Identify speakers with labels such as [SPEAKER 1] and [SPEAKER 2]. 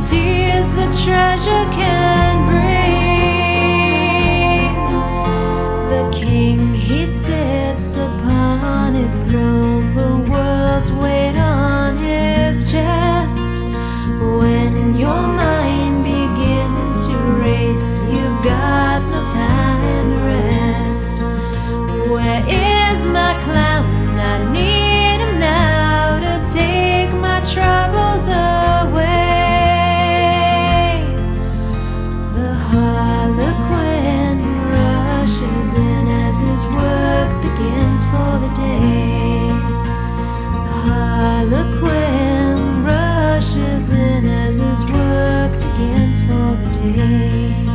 [SPEAKER 1] tears the treasure can bring. The king he sits upon his throne, the world's way. As work begins for the day. The harlequin rushes in as his work begins for the day.